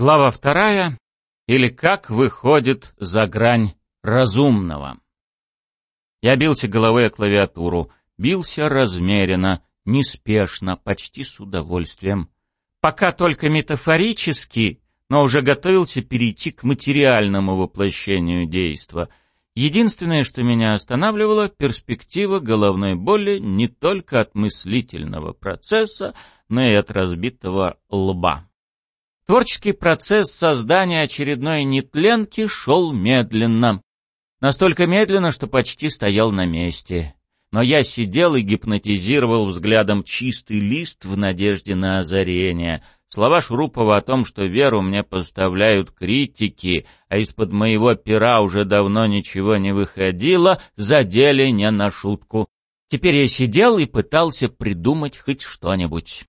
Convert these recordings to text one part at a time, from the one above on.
Глава вторая. Или как выходит за грань разумного. Я бился головой о клавиатуру, бился размеренно, неспешно, почти с удовольствием. Пока только метафорически, но уже готовился перейти к материальному воплощению действа. Единственное, что меня останавливало, перспектива головной боли не только от мыслительного процесса, но и от разбитого лба. Творческий процесс создания очередной нетленки шел медленно. Настолько медленно, что почти стоял на месте. Но я сидел и гипнотизировал взглядом чистый лист в надежде на озарение. Слова Шурупова о том, что веру мне поставляют критики, а из-под моего пера уже давно ничего не выходило, задели не на шутку. Теперь я сидел и пытался придумать хоть что-нибудь.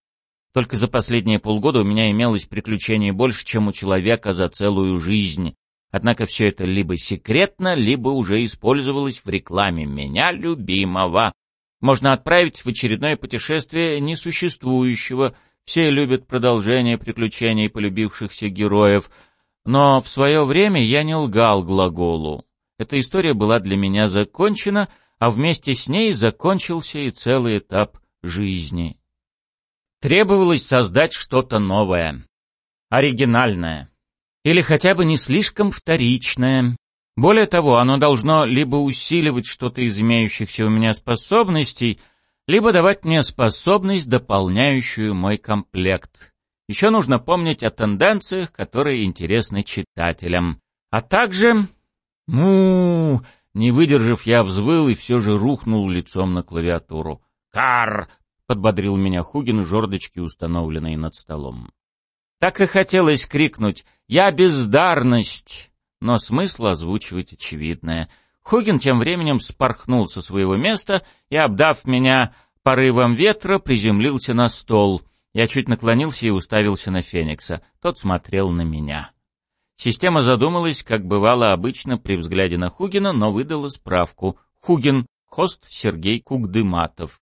Только за последние полгода у меня имелось приключений больше, чем у человека за целую жизнь. Однако все это либо секретно, либо уже использовалось в рекламе меня любимого. Можно отправить в очередное путешествие несуществующего. Все любят продолжение приключений полюбившихся героев. Но в свое время я не лгал глаголу. Эта история была для меня закончена, а вместе с ней закончился и целый этап жизни. Требовалось создать что-то новое, оригинальное, или хотя бы не слишком вторичное. Более того, оно должно либо усиливать что-то из имеющихся у меня способностей, либо давать мне способность, дополняющую мой комплект. Еще нужно помнить о тенденциях, которые интересны читателям. А также... Ну, не выдержав, я взвыл и все же рухнул лицом на клавиатуру. «Кар!» Подбодрил меня Хугин жердочки, установленные над столом. Так и хотелось крикнуть «Я бездарность!» Но смысл озвучивать очевидное. Хугин тем временем спорхнул со своего места и, обдав меня порывом ветра, приземлился на стол. Я чуть наклонился и уставился на Феникса. Тот смотрел на меня. Система задумалась, как бывало обычно при взгляде на Хугина, но выдала справку. Хугин, хост Сергей Кугдыматов.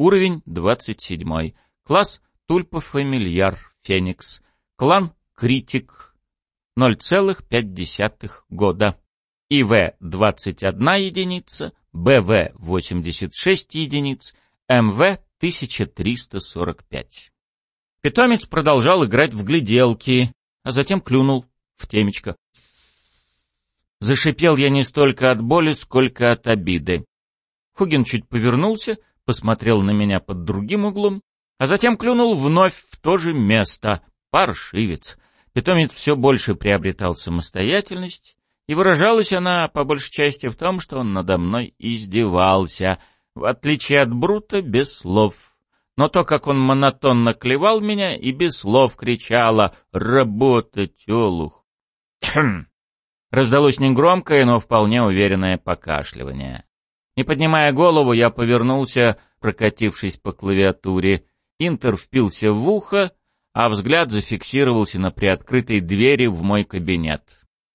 Уровень 27. Класс Тульпа-фамильяр Феникс. Клан Критик. 0,5 года. ИВ 21 единица, БВ 86 единиц, МВ 1345. Питомец продолжал играть в гляделки, а затем клюнул в темечко. Зашипел я не столько от боли, сколько от обиды. Хугин чуть повернулся, посмотрел на меня под другим углом, а затем клюнул вновь в то же место. Паршивец. Питомец все больше приобретал самостоятельность, и выражалась она по большей части в том, что он надо мной издевался, в отличие от Брута, без слов. Но то, как он монотонно клевал меня и без слов кричала «Работа, тёлух!» Раздалось негромкое, но вполне уверенное покашливание. Не поднимая голову, я повернулся, прокатившись по клавиатуре. Интер впился в ухо, а взгляд зафиксировался на приоткрытой двери в мой кабинет.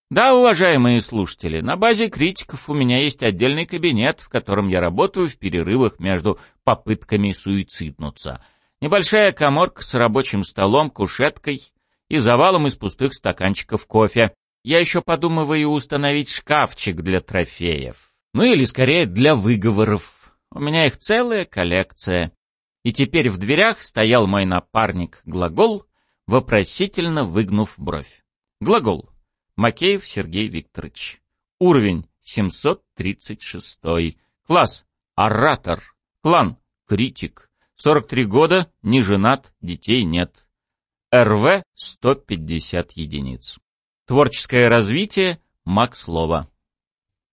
Да, уважаемые слушатели, на базе критиков у меня есть отдельный кабинет, в котором я работаю в перерывах между попытками суициднуться. Небольшая коморка с рабочим столом, кушеткой и завалом из пустых стаканчиков кофе. Я еще подумываю установить шкафчик для трофеев. Ну или скорее для выговоров. У меня их целая коллекция. И теперь в дверях стоял мой напарник глагол, вопросительно выгнув бровь. Глагол. Макеев Сергей Викторович. Уровень 736. Класс. Оратор. Клан. Критик. 43 года, не женат, детей нет. РВ 150 единиц. Творческое развитие. Маг слова.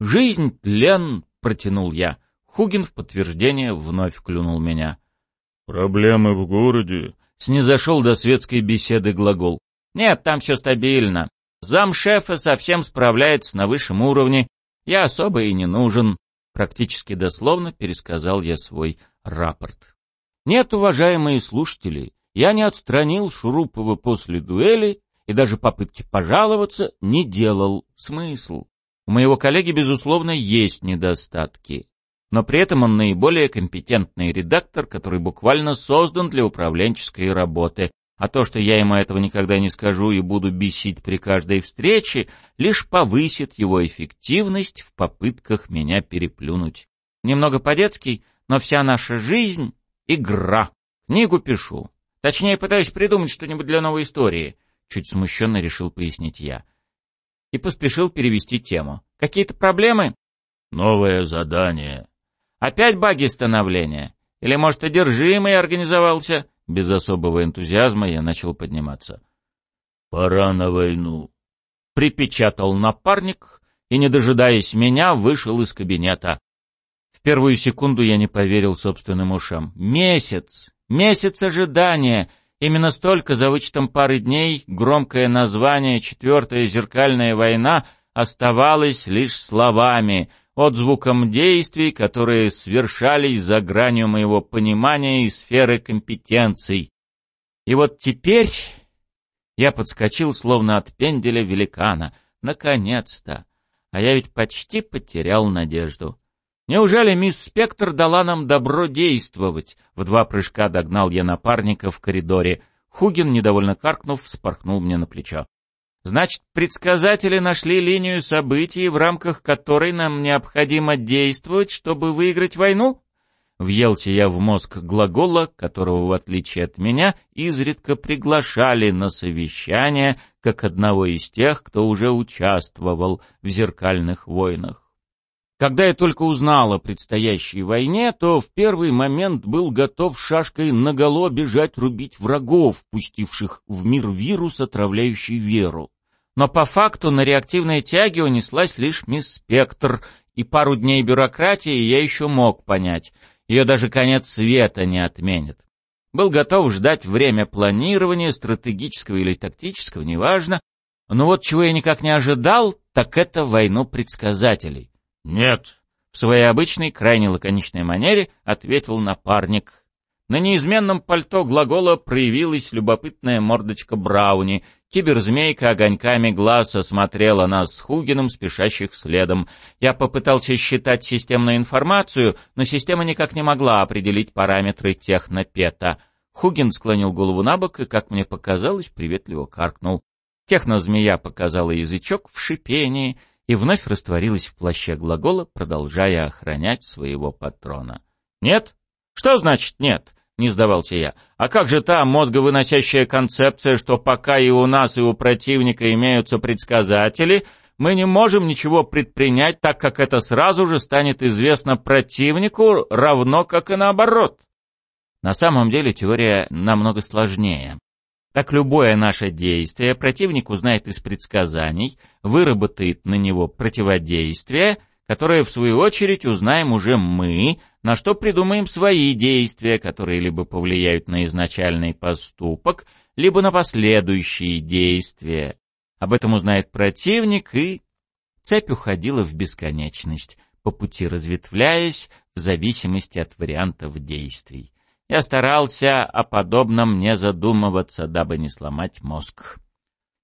«Жизнь — тлен!» — протянул я. Хугин в подтверждение вновь клюнул меня. «Проблемы в городе?» — снизошел до светской беседы глагол. «Нет, там все стабильно. Зам шефа совсем справляется на высшем уровне. Я особо и не нужен». Практически дословно пересказал я свой рапорт. «Нет, уважаемые слушатели, я не отстранил Шурупова после дуэли и даже попытки пожаловаться не делал. Смысл? У моего коллеги, безусловно, есть недостатки. Но при этом он наиболее компетентный редактор, который буквально создан для управленческой работы. а то, что я ему этого никогда не скажу и буду бесить при каждой встрече, лишь повысит его эффективность в попытках меня переплюнуть. Немного по-детски, но вся наша жизнь — игра. Книгу пишу. Точнее, пытаюсь придумать что-нибудь для новой истории. Чуть смущенно решил пояснить я. И поспешил перевести тему. Какие-то проблемы? Новое задание. Опять баги становления? Или, может, одержимый организовался? Без особого энтузиазма я начал подниматься. Пора на войну. Припечатал напарник и, не дожидаясь меня, вышел из кабинета. В первую секунду я не поверил собственным ушам. Месяц! Месяц ожидания! Именно столько за вычетом пары дней громкое название «Четвертая зеркальная война» оставалось лишь словами — отзвуком действий, которые свершались за гранью моего понимания и сферы компетенций. И вот теперь я подскочил, словно от пенделя великана. Наконец-то! А я ведь почти потерял надежду. Неужели мисс Спектр дала нам добро действовать? В два прыжка догнал я напарника в коридоре. Хугин, недовольно каркнув, вспорхнул мне на плечо. Значит, предсказатели нашли линию событий, в рамках которой нам необходимо действовать, чтобы выиграть войну? Въелся я в мозг глагола, которого, в отличие от меня, изредка приглашали на совещание, как одного из тех, кто уже участвовал в зеркальных войнах. Когда я только узнал о предстоящей войне, то в первый момент был готов шашкой наголо бежать рубить врагов, пустивших в мир вирус, отравляющий веру. Но по факту на реактивной тяге унеслась лишь мисс Спектр, и пару дней бюрократии я еще мог понять. Ее даже конец света не отменит. Был готов ждать время планирования, стратегического или тактического, неважно. Но вот чего я никак не ожидал, так это войну предсказателей. «Нет», — в своей обычной, крайне лаконичной манере ответил напарник. На неизменном пальто глагола проявилась любопытная мордочка Брауни. Киберзмейка огоньками глаз осмотрела нас с Хугином, спешащих следом. Я попытался считать системную информацию, но система никак не могла определить параметры технопета. Хугин склонил голову на бок и, как мне показалось, приветливо каркнул. Технозмея показала язычок в шипении — и вновь растворилась в плаще глагола, продолжая охранять своего патрона. «Нет? Что значит нет?» — не сдавался я. «А как же та мозговыносящая концепция, что пока и у нас, и у противника имеются предсказатели, мы не можем ничего предпринять, так как это сразу же станет известно противнику, равно как и наоборот?» На самом деле теория намного сложнее. Так любое наше действие противник узнает из предсказаний, выработает на него противодействие, которое в свою очередь узнаем уже мы, на что придумаем свои действия, которые либо повлияют на изначальный поступок, либо на последующие действия. Об этом узнает противник, и цепь уходила в бесконечность, по пути разветвляясь в зависимости от вариантов действий. Я старался о подобном не задумываться, дабы не сломать мозг.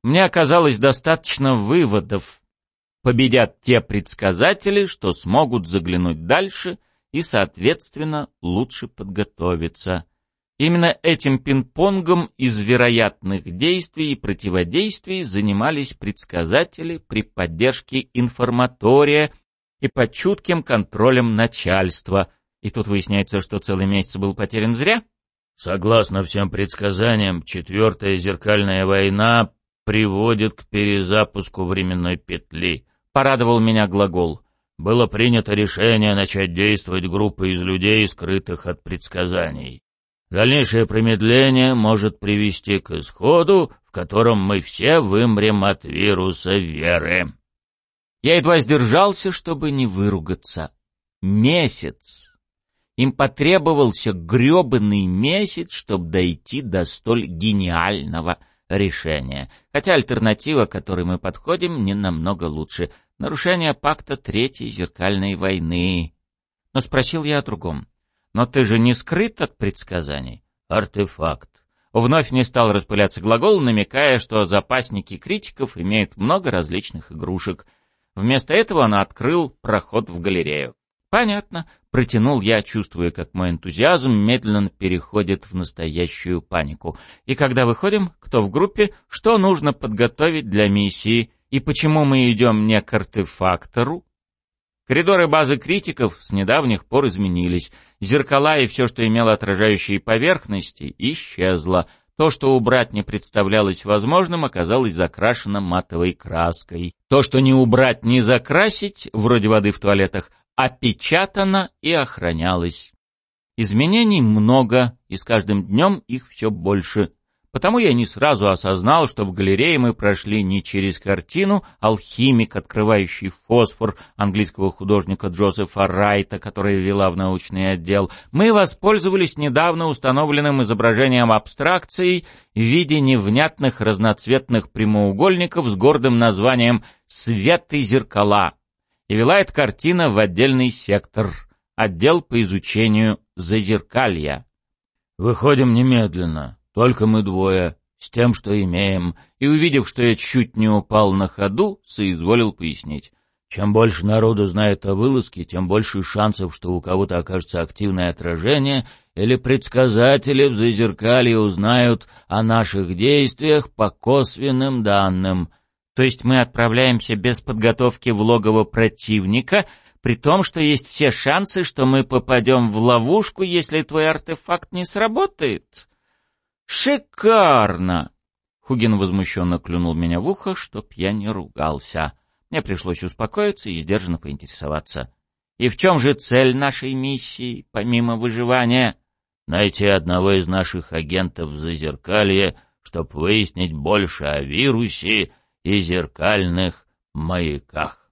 Мне оказалось достаточно выводов. Победят те предсказатели, что смогут заглянуть дальше и, соответственно, лучше подготовиться. Именно этим пинг-понгом из вероятных действий и противодействий занимались предсказатели при поддержке информатория и под чутким контролем начальства, и тут выясняется, что целый месяц был потерян зря? Согласно всем предсказаниям, четвертая зеркальная война приводит к перезапуску временной петли. Порадовал меня глагол. Было принято решение начать действовать группой из людей, скрытых от предсказаний. Дальнейшее промедление может привести к исходу, в котором мы все вымрем от вируса веры. Я едва сдержался, чтобы не выругаться. Месяц. Им потребовался грёбаный месяц, чтобы дойти до столь гениального решения. Хотя альтернатива, к которой мы подходим, не намного лучше. Нарушение пакта Третьей зеркальной войны. Но спросил я о другом. Но ты же не скрыт от предсказаний? Артефакт. Вновь не стал распыляться глагол, намекая, что запасники критиков имеют много различных игрушек. Вместо этого он открыл проход в галерею. Понятно, протянул я, чувствуя, как мой энтузиазм медленно переходит в настоящую панику. И когда выходим, кто в группе, что нужно подготовить для миссии и почему мы идем не к артефактору? Коридоры базы критиков с недавних пор изменились. Зеркала и все, что имело отражающие поверхности, исчезло. То, что убрать не представлялось возможным, оказалось закрашено матовой краской. То, что не убрать, не закрасить, вроде воды в туалетах, опечатано и охранялось. Изменений много, и с каждым днем их все больше. Потому я не сразу осознал, что в галерее мы прошли не через картину «Алхимик, открывающий фосфор» английского художника Джозефа Райта, которая вела в научный отдел. Мы воспользовались недавно установленным изображением абстракции в виде невнятных разноцветных прямоугольников с гордым названием «Свет и зеркала» и вела эта картина в отдельный сектор, отдел по изучению зазеркалья. «Выходим немедленно, только мы двое, с тем, что имеем», и, увидев, что я чуть не упал на ходу, соизволил пояснить. Чем больше народу знает о вылазке, тем больше шансов, что у кого-то окажется активное отражение, или предсказатели в зазеркалье узнают о наших действиях по косвенным данным. То есть мы отправляемся без подготовки в логово противника, при том, что есть все шансы, что мы попадем в ловушку, если твой артефакт не сработает. Шикарно! Хугин возмущенно клюнул меня в ухо, чтоб я не ругался. Мне пришлось успокоиться и сдержанно поинтересоваться. И в чем же цель нашей миссии, помимо выживания? Найти одного из наших агентов в Зазеркалье, чтобы выяснить больше о вирусе и зеркальных маяках.